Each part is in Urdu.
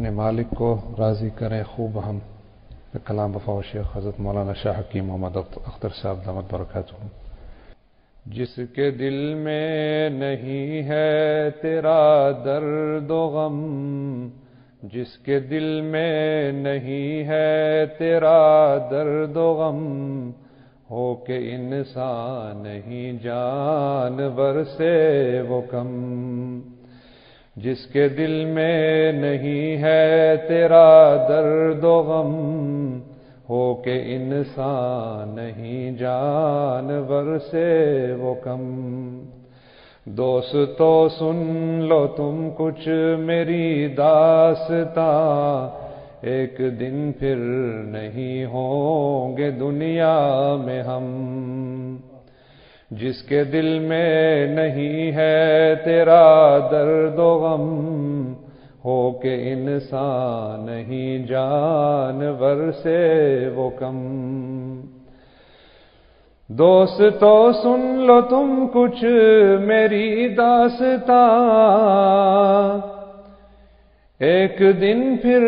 اپنے مالک کو راضی کریں، خوب ہم کلام بفا شیخ حضرت مولانا شاہ حکیم محمد اختر صاحب دامت برکات ہوں جس کے دل میں نہیں ہے تیرا درد و غم، جس کے دل میں نہیں ہے تیرا درد و غم، ہو کہ انسان نہیں جانور سے وہ کم۔ جس کے دل میں نہیں ہے تیرا درد و غم، ہو کہ انسان نہیں جانور سے وہ کم۔ دوست تو سن لو تم کچھ میری داستان ایک دن پھر نہیں ہوں گے دنیا میں ہم۔ جس کے دل میں نہیں ہے تیرا درد و غم، ہو کہ انسان نہیں جانور سے وہ کم۔ دوست تو سن لو تم کچھ، میری داستان ایک دن پھر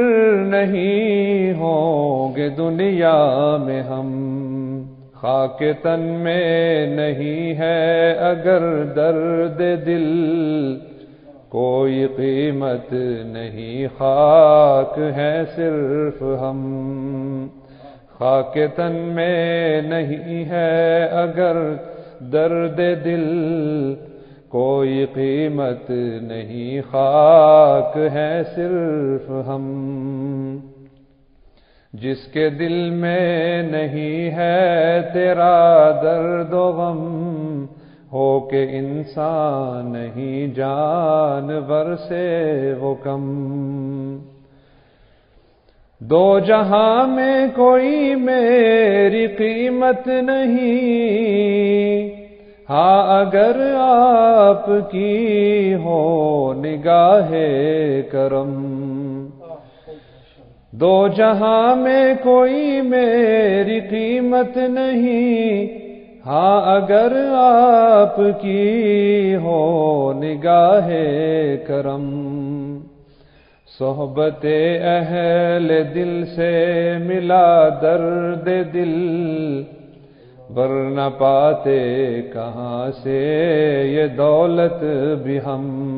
نہیں ہوں گے دنیا میں ہم۔ خاک تن میں نہیں ہے اگر درد دل، کوئی قیمت نہیں، خاک ہے صرف ہم۔ خاک تن میں نہیں ہے اگر درد دل، کوئی قیمت نہیں، خاک ہے صرف ہم۔ جس کے دل میں نہیں ہے تیرا درد و غم، ہو کہ انسان نہیں جانور سے وہ کم۔ دو جہاں میں کوئی میری قیمت نہیں ہاں اگر آپ کی ہو نگاہ کرم۔ دو جہاں میں کوئی میری قیمت نہیں۔ ہاں اگر آپ کی ہو نگاہ کرم، صحبت اہل دل سے ملا درد دل۔ ورنہ پاتے کہاں سے یہ دولت بھی ہم؟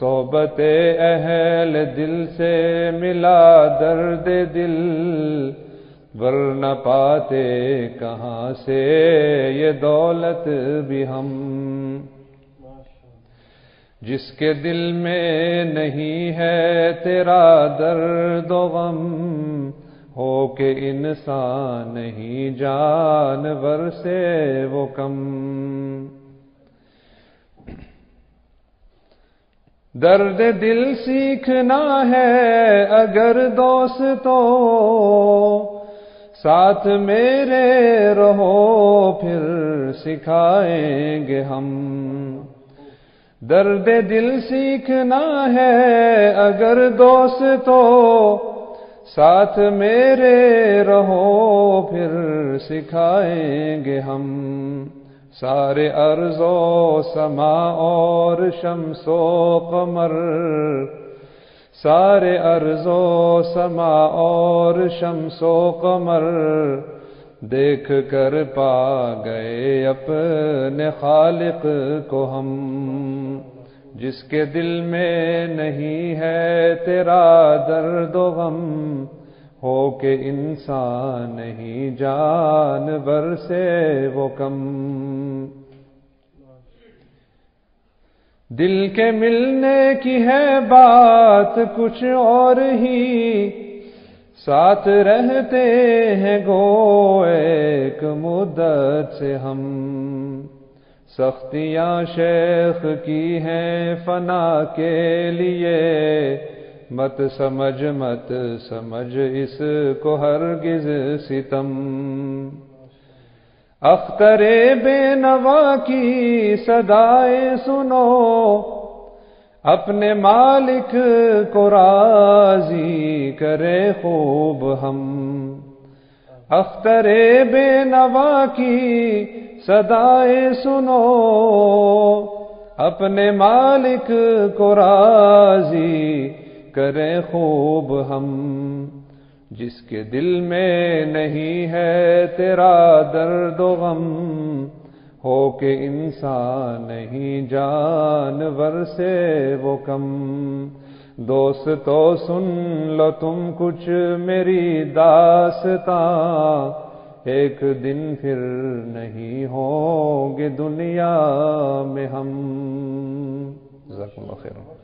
صحبت اہل دل سے ملا درد دل، ورنہ پاتے کہاں سے یہ دولت بھی ہم؟ جس کے دل میں نہیں ہے تیرا درد و غم، ہو کہ انسان نہیں جانور سے وہ کم۔ درد دل سیکھنا ہے اگر دوست تو ساتھ میرے رہو، پھر سکھائیں گے ہم۔ درد دل سیکھنا ہے اگر دوست تو ساتھ میرے رہو، پھر سکھائیں گے ہم۔ سارے ارض و سما اور شمس و قمر۔ سارے ارض و سما اور شمس و قمر۔ دیکھ کر پا گئے اپنے خالق کو ہم۔ جس کے دل میں نہیں ہے تیرا درد و غم۔ ہو کہ انسان نہیں جانور سے وہ کم۔ دل کے ملنے کی ہے بات کچھ اور ہی۔ ساتھ رہتے ہیں گو ایک مدت سے ہم۔ سختیاں شیخ کی ہیں فنا کے لیے۔ مت سمجھ مت سمجھ اس کو ہرگز ستم۔ اختر بے نوا کی صدائے سنو، اپنے مالک کو راضی کرے خوب ہم۔ اختر بے نوا کی صدائے سنو، اپنے مالک کو راضی کریں خوب ہم۔ جس کے دل میں نہیں ہے تیرا درد و غم، ہو کہ انسان نہیں جانور سے وہ کم۔ دوست تو سن لو تم کچھ میری داستان ایک دن پھر نہیں ہوں گے دنیا میں ہم۔ اللہ خیر